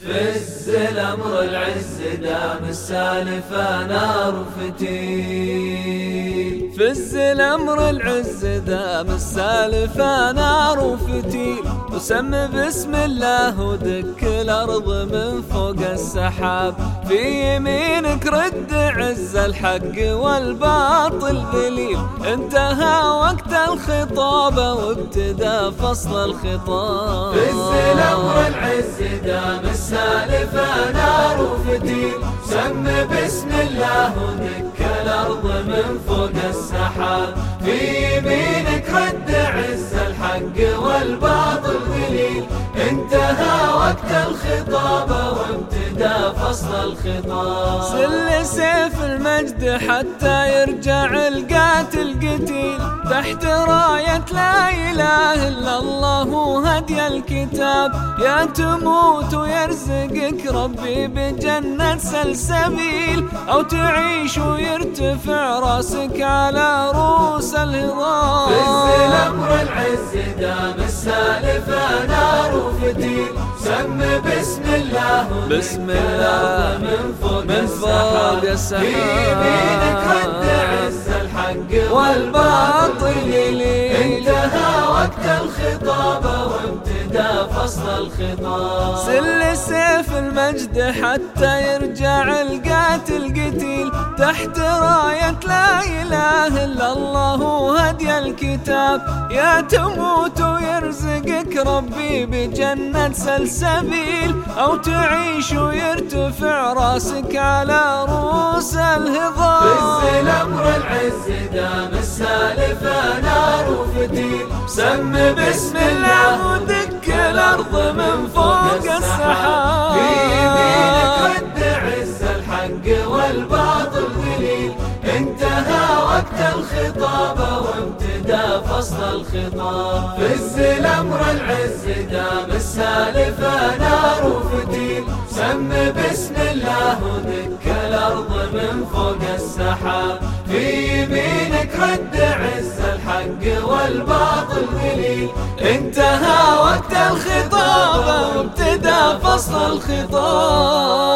فز الأمر العز دام السالفة نار فتيل فز الأمر العز دام السالفة نار وفتيل. وسم بسم الله ودك الأرض من فوق السحاب. في يمينك رد عز الحق والباطل ذليل انتهى وقت الخطابة وابتدى فصل الخطاب. فز الأمر العز دام السالفة نار وفتيل سم بسم الله ودك الأرض من فوق السحاب. في يمينك رد عز الحق والباطل ذليل. انتهى وقت فصل الخطاب. سل سيف المجد حتى يرجع القاتل قتيل تحت راية لا إله إلا الله هدي الكتاب. يا تموت ويرزقك ربي بجنة سلسبيل. أو تعيش ويرتفع رأسك على رؤوس الهضاب. فز الأمر العز دام السالفة نار وفتيل سم الله بسم الله من فوق من فوق السحاب يمينك رد عز الحق والباطل انتهى وقت الخطابة وابتدى فصل الخطاب. سل سيف المجد حتى يرجع القاتل تحت راية لا إله إلا الله هدي الكتاب. يا تموت ويرزقك ربي بجنة سلسبيل أو تعيش ويرتفع رأسك على رؤوس الهضاب فز الأمر العز دام السالفة نار وفتيل سم بسم الله وقت الخطابة وابتدى فصل الخطاب. فز الأمر العز دام السالفة نار وفتيل سم بسم الله ودك الأرض من فوق السحاب. في يمينك رد عز الحق والباطل ذليل انتهى وقت الخطابة وابتدى فصل الخطاب.